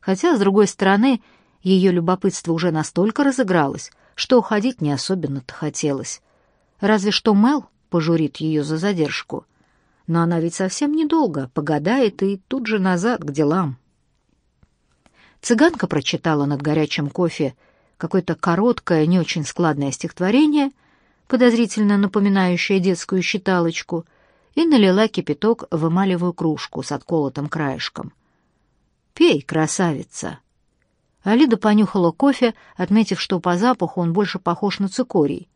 Хотя, с другой стороны, ее любопытство уже настолько разыгралось, что уходить не особенно-то хотелось. Разве что Мел пожурит ее за задержку. Но она ведь совсем недолго, погадает и тут же назад к делам. Цыганка прочитала над горячим кофе какое-то короткое, не очень складное стихотворение, подозрительно напоминающее детскую считалочку, и налила кипяток в эмалевую кружку с отколотым краешком. «Пей, красавица!» Алида понюхала кофе, отметив, что по запаху он больше похож на цикорий,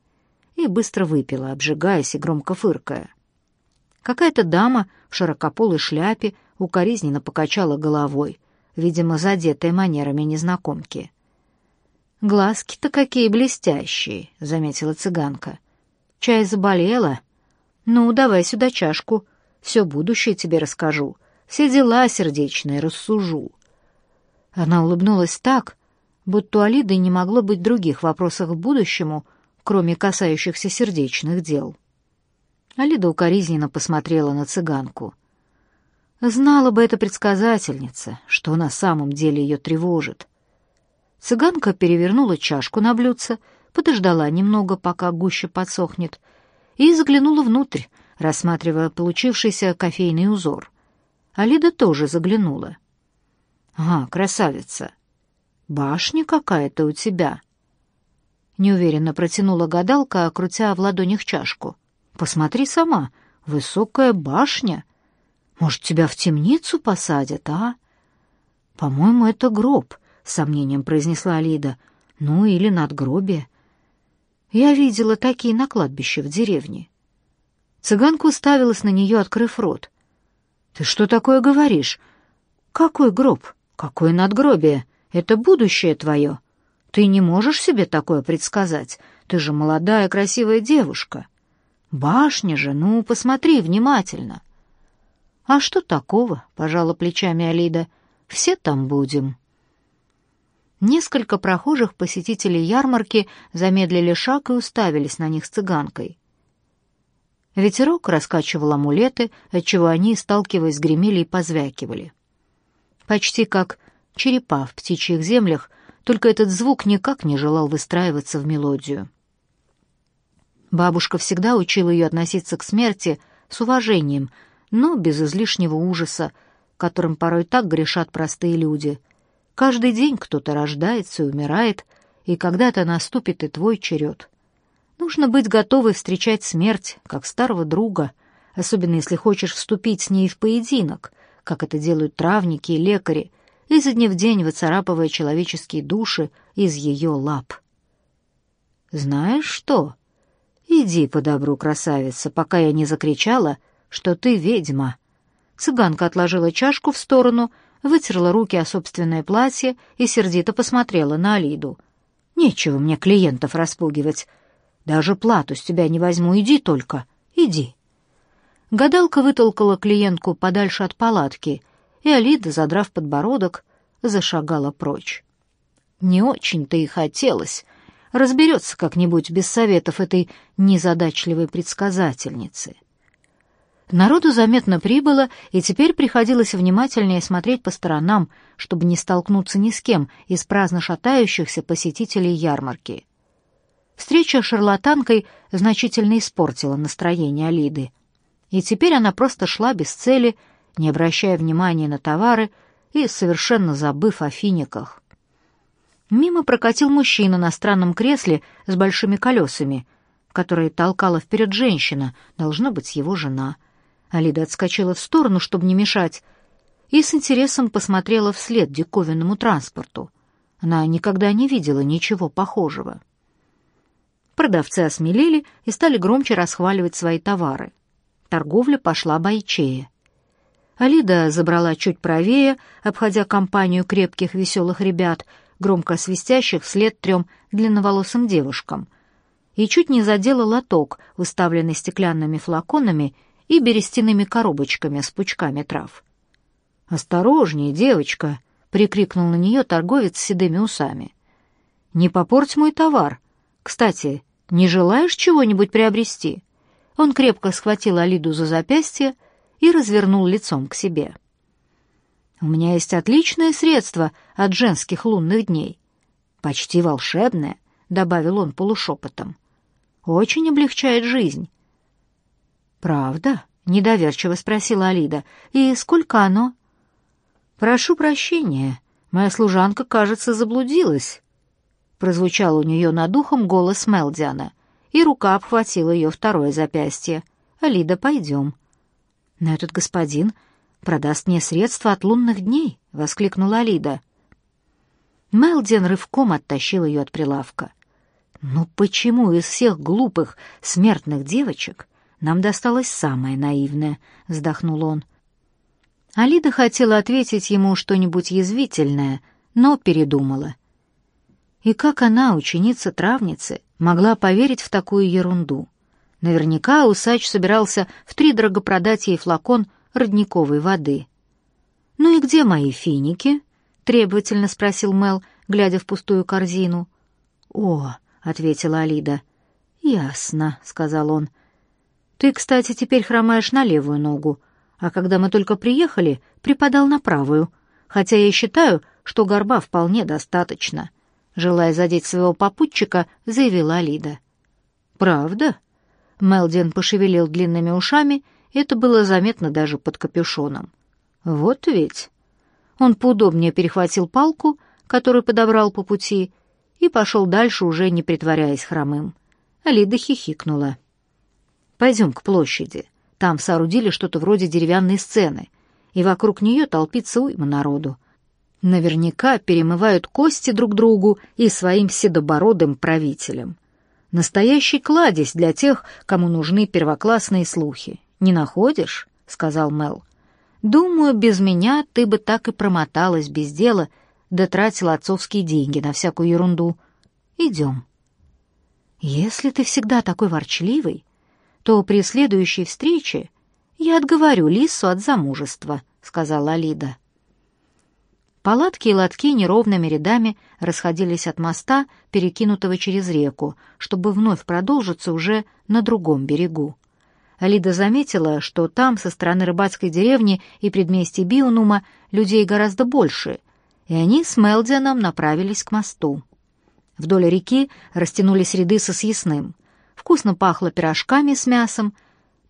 и быстро выпила, обжигаясь и громко фыркая. Какая-то дама в широкополой шляпе укоризненно покачала головой, видимо, задетая манерами незнакомки. «Глазки-то какие блестящие», — заметила цыганка. «Чай заболела? Ну, давай сюда чашку. Все будущее тебе расскажу. Все дела сердечные рассужу». Она улыбнулась так, будто у Алиды не могло быть других вопросов к будущему, кроме касающихся сердечных дел. Алида укоризненно посмотрела на цыганку. Знала бы эта предсказательница, что на самом деле ее тревожит. Цыганка перевернула чашку на блюдце, подождала немного, пока гуще подсохнет, и заглянула внутрь, рассматривая получившийся кофейный узор. Алида тоже заглянула. «А, красавица! Башня какая-то у тебя!» Неуверенно протянула гадалка, крутя в ладонях чашку. «Посмотри сама, высокая башня!» Может, тебя в темницу посадят, а? По-моему, это гроб, с сомнением произнесла Алида. Ну или надгробие. Я видела такие на кладбище в деревне. Цыганка уставилась на нее, открыв рот. Ты что такое говоришь? Какой гроб? Какое надгробие? Это будущее твое. Ты не можешь себе такое предсказать. Ты же молодая, красивая девушка. Башня же, ну, посмотри внимательно. — «А что такого?» — пожала плечами Алида. «Все там будем». Несколько прохожих посетителей ярмарки замедлили шаг и уставились на них с цыганкой. Ветерок раскачивал амулеты, отчего они, сталкиваясь, гремели и позвякивали. Почти как черепа в птичьих землях, только этот звук никак не желал выстраиваться в мелодию. Бабушка всегда учила ее относиться к смерти с уважением — но без излишнего ужаса, которым порой так грешат простые люди. Каждый день кто-то рождается и умирает, и когда-то наступит и твой черед. Нужно быть готовой встречать смерть, как старого друга, особенно если хочешь вступить с ней в поединок, как это делают травники и лекари, изо дня в день выцарапывая человеческие души из ее лап. «Знаешь что? Иди по добру, красавица, пока я не закричала — что ты ведьма». Цыганка отложила чашку в сторону, вытерла руки о собственное платье и сердито посмотрела на Алиду. «Нечего мне клиентов распугивать. Даже плату с тебя не возьму, иди только, иди». Гадалка вытолкала клиентку подальше от палатки, и Алида, задрав подбородок, зашагала прочь. Не очень-то и хотелось. Разберется как-нибудь без советов этой незадачливой предсказательницы. Народу заметно прибыло, и теперь приходилось внимательнее смотреть по сторонам, чтобы не столкнуться ни с кем из праздно шатающихся посетителей ярмарки. Встреча с шарлатанкой значительно испортила настроение Алиды. И теперь она просто шла без цели, не обращая внимания на товары и совершенно забыв о финиках. Мимо прокатил мужчина на странном кресле с большими колесами, которые толкала вперед женщина, должно быть его жена — Алида отскочила в сторону, чтобы не мешать, и с интересом посмотрела вслед диковинному транспорту. Она никогда не видела ничего похожего. Продавцы осмелели и стали громче расхваливать свои товары. Торговля пошла бойчее. Алида забрала чуть правее, обходя компанию крепких веселых ребят, громко свистящих вслед трем длинноволосым девушкам, и чуть не задела лоток, выставленный стеклянными флаконами и берестяными коробочками с пучками трав. «Осторожнее, девочка!» — прикрикнул на нее торговец с седыми усами. «Не попорть мой товар. Кстати, не желаешь чего-нибудь приобрести?» Он крепко схватил Алиду за запястье и развернул лицом к себе. У меня есть отличное средство от женских лунных дней. Почти волшебное, добавил он полушепотом. Очень облегчает жизнь. Правда? недоверчиво спросила Алида. И сколько оно? Прошу прощения, моя служанка, кажется, заблудилась. Прозвучал у нее над ухом голос Мелдиана, и рука обхватила ее второе запястье. Алида, пойдем. Но этот господин продаст мне средства от лунных дней, воскликнула Алида. Мелдин рывком оттащил ее от прилавка. «Ну почему из всех глупых, смертных девочек нам досталась самая наивная?» — вздохнул он. Алида хотела ответить ему что-нибудь язвительное, но передумала. И как она, ученица травницы, могла поверить в такую ерунду? Наверняка усач собирался втридорого продать ей флакон родниковой воды. «Ну и где мои финики?» — требовательно спросил Мел, глядя в пустую корзину. «О!» — ответила Алида. «Ясно», — сказал он. «Ты, кстати, теперь хромаешь на левую ногу, а когда мы только приехали, припадал на правую, хотя я считаю, что горба вполне достаточно», — желая задеть своего попутчика, заявила Алида. «Правда?» Мелдин пошевелил длинными ушами, это было заметно даже под капюшоном. «Вот ведь...» Он поудобнее перехватил палку, которую подобрал по пути, и пошел дальше, уже не притворяясь хромым. Алида хихикнула. «Пойдем к площади. Там соорудили что-то вроде деревянной сцены, и вокруг нее толпится уйма народу. Наверняка перемывают кости друг другу и своим седобородым правителям. Настоящий кладезь для тех, кому нужны первоклассные слухи. Не находишь?» — сказал Мел. Думаю, без меня ты бы так и промоталась без дела, да тратила отцовские деньги на всякую ерунду. Идем. Если ты всегда такой ворчливый, то при следующей встрече я отговорю Лису от замужества, сказала Алида. Палатки и лотки неровными рядами расходились от моста, перекинутого через реку, чтобы вновь продолжиться уже на другом берегу. Алида заметила, что там, со стороны рыбацкой деревни и предместья Бионума, людей гораздо больше, и они с Мелдианом направились к мосту. Вдоль реки растянулись ряды со съестным. Вкусно пахло пирожками с мясом,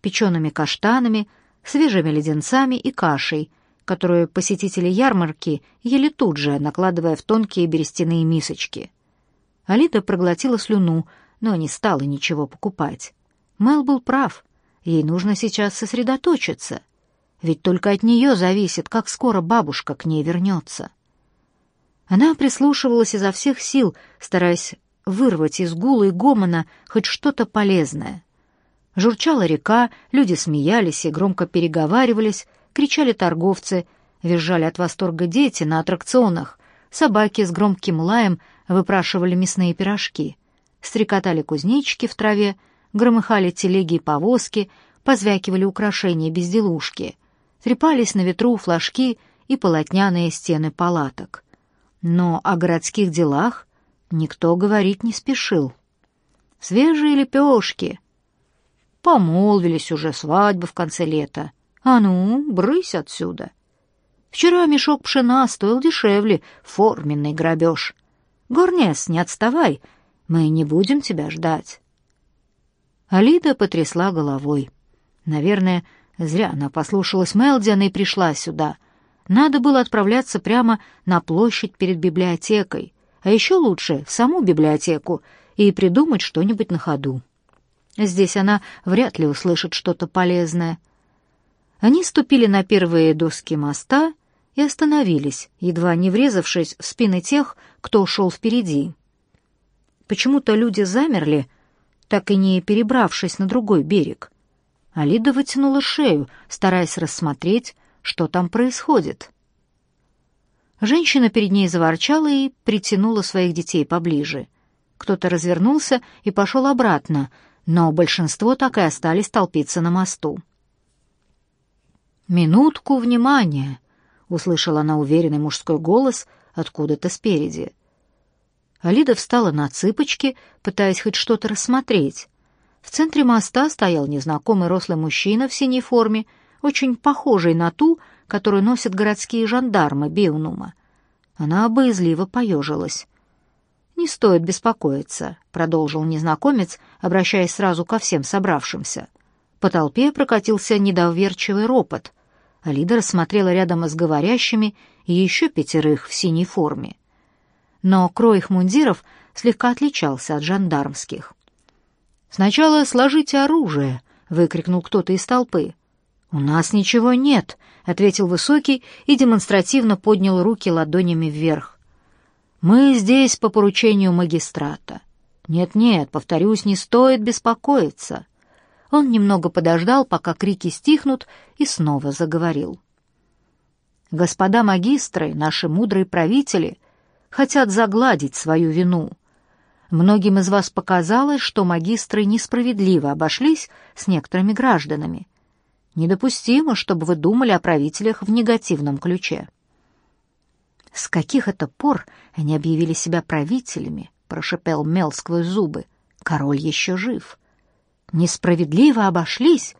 печеными каштанами, свежими леденцами и кашей, которую посетители ярмарки ели тут же, накладывая в тонкие берестяные мисочки. Алида проглотила слюну, но не стала ничего покупать. Мел был прав. Ей нужно сейчас сосредоточиться, ведь только от нее зависит, как скоро бабушка к ней вернется. Она прислушивалась изо всех сил, стараясь вырвать из гула и гомона хоть что-то полезное. Журчала река, люди смеялись и громко переговаривались, кричали торговцы, визжали от восторга дети на аттракционах, собаки с громким лаем выпрашивали мясные пирожки, стрекотали кузнечики в траве, громыхали телеги и повозки, позвякивали украшения безделушки, трепались на ветру флажки и полотняные стены палаток. Но о городских делах никто говорить не спешил. Свежие лепешки. Помолвились уже, свадьбы в конце лета. А ну, брысь отсюда. Вчера мешок пшена стоил дешевле, форменный грабеж. Горнес, не отставай, мы не будем тебя ждать. Алида потрясла головой. Наверное, зря она послушалась Мелдиана и пришла сюда. Надо было отправляться прямо на площадь перед библиотекой, а еще лучше в саму библиотеку и придумать что-нибудь на ходу. Здесь она вряд ли услышит что-то полезное. Они ступили на первые доски моста и остановились, едва не врезавшись в спины тех, кто шел впереди. Почему-то люди замерли, так и не перебравшись на другой берег. Алида вытянула шею, стараясь рассмотреть, что там происходит. Женщина перед ней заворчала и притянула своих детей поближе. Кто-то развернулся и пошел обратно, но большинство так и остались толпиться на мосту. «Минутку внимания!» — услышала она уверенный мужской голос откуда-то спереди — Алида встала на цыпочки, пытаясь хоть что-то рассмотреть. В центре моста стоял незнакомый рослый мужчина в синей форме, очень похожий на ту, которую носят городские жандармы Беунума. Она боязливо поежилась. «Не стоит беспокоиться», — продолжил незнакомец, обращаясь сразу ко всем собравшимся. По толпе прокатился недоверчивый ропот. Алида рассмотрела рядом с говорящими еще пятерых в синей форме. Но крой их мундиров слегка отличался от жандармских. «Сначала сложите оружие!» — выкрикнул кто-то из толпы. «У нас ничего нет», — ответил Высокий и демонстративно поднял руки ладонями вверх. «Мы здесь по поручению магистрата. Нет-нет, повторюсь, не стоит беспокоиться». Он немного подождал, пока крики стихнут, и снова заговорил. «Господа магистры, наши мудрые правители, хотят загладить свою вину. Многим из вас показалось, что магистры несправедливо обошлись с некоторыми гражданами. Недопустимо, чтобы вы думали о правителях в негативном ключе. «С каких это пор они объявили себя правителями?» — прошипел Мел сквозь зубы. «Король еще жив». «Несправедливо обошлись?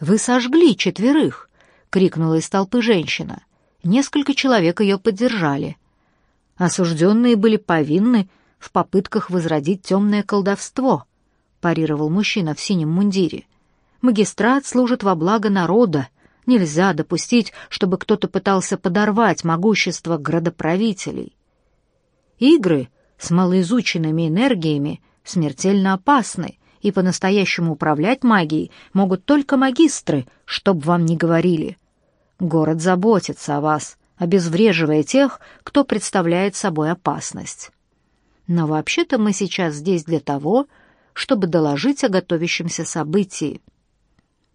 Вы сожгли четверых!» — крикнула из толпы женщина. Несколько человек ее поддержали. Осужденные были повинны в попытках возродить темное колдовство, парировал мужчина в синем мундире. Магистрат служит во благо народа. Нельзя допустить, чтобы кто-то пытался подорвать могущество градоправителей. Игры с малоизученными энергиями смертельно опасны, и по-настоящему управлять магией могут только магистры, чтоб вам не говорили. Город заботится о вас, обезвреживая тех, кто представляет собой опасность. Но вообще-то мы сейчас здесь для того, чтобы доложить о готовящемся событии.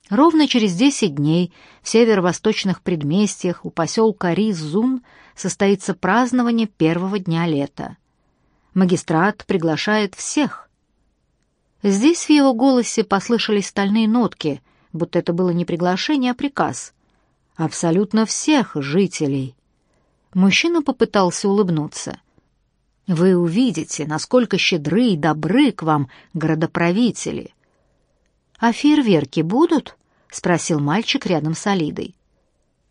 Ровно через десять дней в северо-восточных предместьях у поселка Ризун состоится празднование первого дня лета. Магистрат приглашает всех. Здесь в его голосе послышались стальные нотки, будто это было не приглашение, а приказ. Абсолютно всех жителей. Мужчина попытался улыбнуться — вы увидите, насколько щедры и добры к вам городоправители. А фейерверки будут? спросил мальчик рядом с Алидой.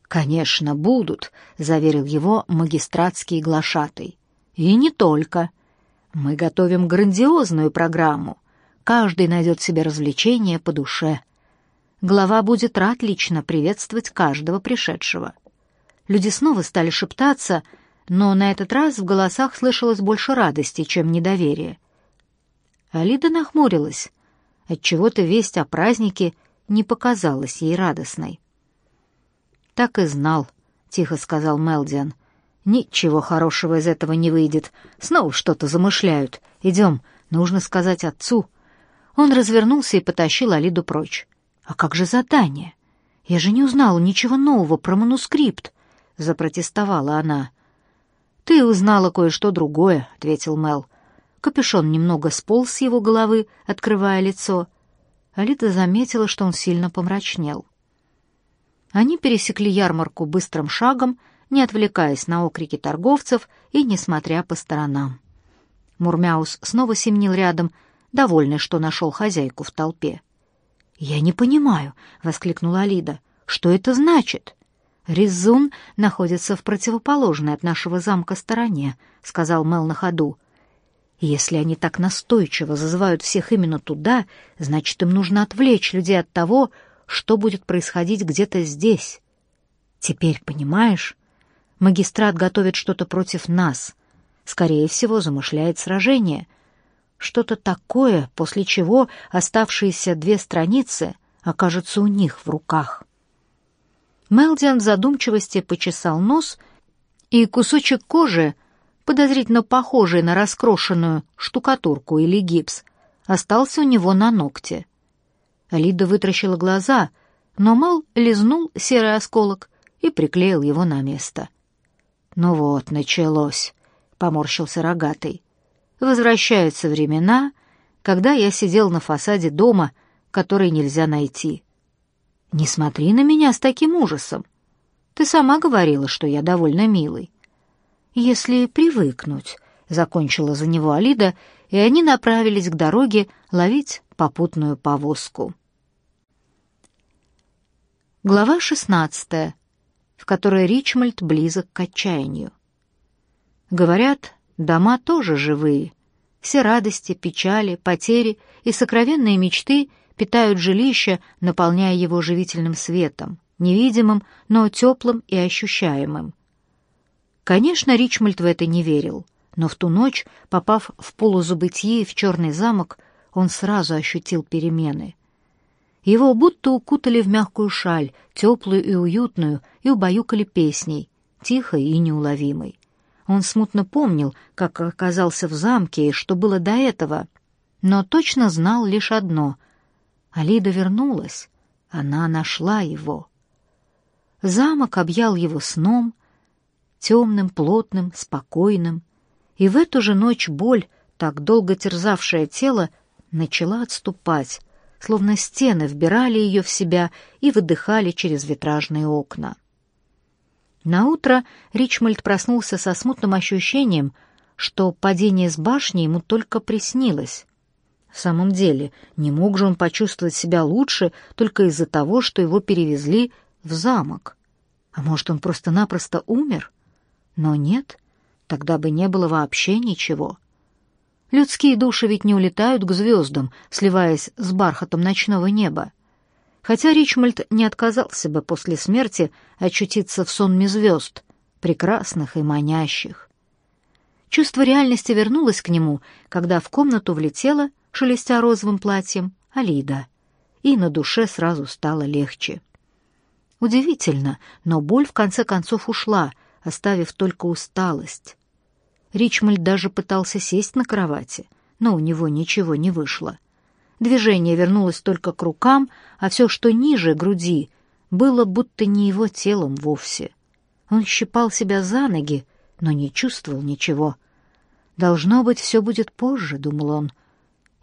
Конечно, будут, заверил его магистратский глашатый. И не только. Мы готовим грандиозную программу. Каждый найдет себе развлечение по душе. Глава будет рад лично приветствовать каждого пришедшего. Люди снова стали шептаться, но на этот раз в голосах слышалось больше радости, чем недоверия. Алида нахмурилась. Отчего-то весть о празднике не показалась ей радостной. «Так и знал», — тихо сказал Мелдиан. «Ничего хорошего из этого не выйдет. Снова что-то замышляют. Идем, нужно сказать отцу». Он развернулся и потащил Алиду прочь. «А как же задание? Я же не узнала ничего нового про манускрипт», — запротестовала она. «Ты узнала кое-что другое», — ответил Мел. Капюшон немного сполз с его головы, открывая лицо. Алита заметила, что он сильно помрачнел. Они пересекли ярмарку быстрым шагом, не отвлекаясь на окрики торговцев и не смотря по сторонам. Мурмяус снова семнил рядом, довольный, что нашел хозяйку в толпе. «Я не понимаю», — воскликнула Алида. «Что это значит?» «Ризун находится в противоположной от нашего замка стороне», — сказал Мел на ходу. «Если они так настойчиво зазывают всех именно туда, значит, им нужно отвлечь людей от того, что будет происходить где-то здесь. Теперь понимаешь? Магистрат готовит что-то против нас. Скорее всего, замышляет сражение. Что-то такое, после чего оставшиеся две страницы окажутся у них в руках». Мелдиан в задумчивости почесал нос, и кусочек кожи, подозрительно похожий на раскрошенную штукатурку или гипс, остался у него на ногте. Лида вытращила глаза, но Мел лизнул серый осколок и приклеил его на место. «Ну вот, началось», — поморщился рогатый. «Возвращаются времена, когда я сидел на фасаде дома, который нельзя найти. Не смотри на меня с таким ужасом. Ты сама говорила, что я довольно милый. Если привыкнуть, закончила за него Алида, и они направились к дороге ловить попутную повозку. Глава шестнадцатая. в которой Ричмольд близок к отчаянию. Говорят, дома тоже живые. Все радости, печали, потери и сокровенные мечты питают жилище, наполняя его живительным светом, невидимым, но теплым и ощущаемым. Конечно, Ричмольд в это не верил, но в ту ночь, попав в полузабытие в черный замок, он сразу ощутил перемены. Его будто укутали в мягкую шаль, теплую и уютную, и убаюкали песней, тихой и неуловимой. Он смутно помнил, как оказался в замке и что было до этого, но точно знал лишь одно — Алида вернулась, она нашла его. Замок объял его сном, темным, плотным, спокойным, и в эту же ночь боль, так долго терзавшая тело, начала отступать, словно стены вбирали ее в себя и выдыхали через витражные окна. Наутро Ричмольд проснулся со смутным ощущением, что падение с башни ему только приснилось. В самом деле, не мог же он почувствовать себя лучше только из-за того, что его перевезли в замок. А может, он просто-напросто умер? Но нет, тогда бы не было вообще ничего. Людские души ведь не улетают к звездам, сливаясь с бархатом ночного неба. Хотя Ричмольд не отказался бы после смерти очутиться в сонме звезд, прекрасных и манящих. Чувство реальности вернулось к нему, когда в комнату влетела, шелестя розовым платьем, Алида, и на душе сразу стало легче. Удивительно, но боль в конце концов ушла, оставив только усталость. Ричмольд даже пытался сесть на кровати, но у него ничего не вышло. Движение вернулось только к рукам, а все, что ниже груди, было будто не его телом вовсе. Он щипал себя за ноги, но не чувствовал ничего. «Должно быть, все будет позже», — думал он.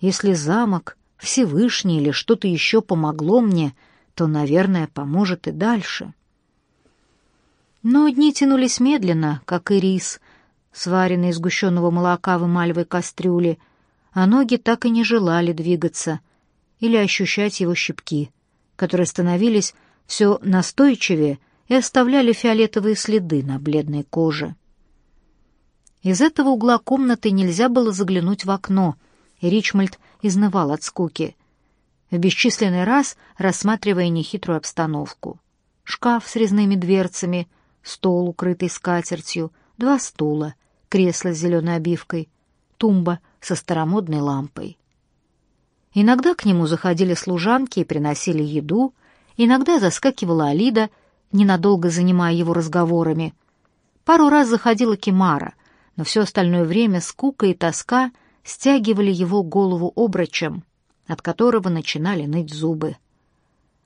«Если замок, Всевышний или что-то еще помогло мне, то, наверное, поможет и дальше». Но дни тянулись медленно, как и рис, сваренный из сгущенного молока в эмалевой кастрюле, а ноги так и не желали двигаться или ощущать его щипки, которые становились все настойчивее и оставляли фиолетовые следы на бледной коже. Из этого угла комнаты нельзя было заглянуть в окно, и Ричмольд изнывал от скуки, в бесчисленный раз рассматривая нехитрую обстановку. Шкаф с резными дверцами, стол, укрытый скатертью, два стула, кресло с зеленой обивкой, тумба со старомодной лампой. Иногда к нему заходили служанки и приносили еду, иногда заскакивала Алида, ненадолго занимая его разговорами. Пару раз заходила Кимара, но все остальное время скука и тоска стягивали его голову обрачем, от которого начинали ныть зубы.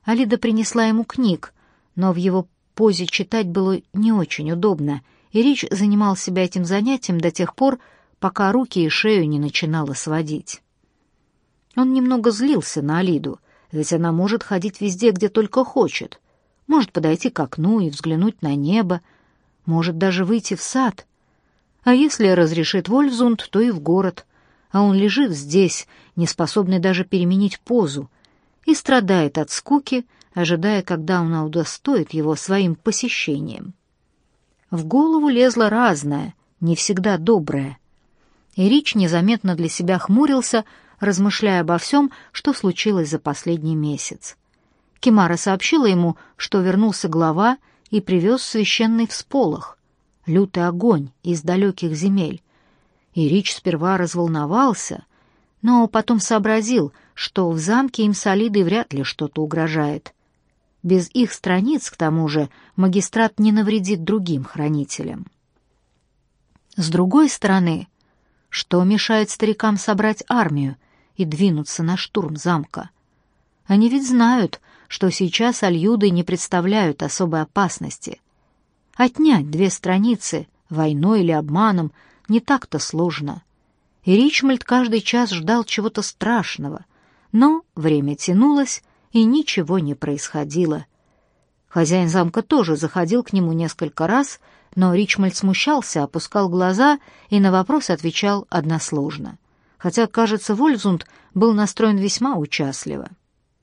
Алида принесла ему книг, но в его позе читать было не очень удобно, и Рич занимал себя этим занятием до тех пор, пока руки и шею не начинало сводить. Он немного злился на Алиду, ведь она может ходить везде, где только хочет. Может подойти к окну и взглянуть на небо, может даже выйти в сад. А если разрешит Вольфзунд, то и в город. А он лежит здесь, не способный даже переменить позу, и страдает от скуки, ожидая, когда она удостоит его своим посещением. В голову лезло разное, не всегда доброе. И Рич незаметно для себя хмурился, размышляя обо всем, что случилось за последний месяц. Кимара сообщила ему, что вернулся глава и привез священный всполох, лютый огонь из далеких земель. И Рич сперва разволновался, но потом сообразил, что в замке им с Алидой вряд ли что-то угрожает. Без их страниц, к тому же, магистрат не навредит другим хранителям. С другой стороны, что мешает старикам собрать армию и двинуться на штурм замка? Они ведь знают, что сейчас альюды не представляют особой опасности. Отнять две страницы войной или обманом не так-то сложно. И Ричмольд каждый час ждал чего-то страшного, но время тянулось, и ничего не происходило. Хозяин замка тоже заходил к нему несколько раз, но Ричмольд смущался, опускал глаза и на вопросы отвечал односложно. Хотя, кажется, Вользунд был настроен весьма участливо.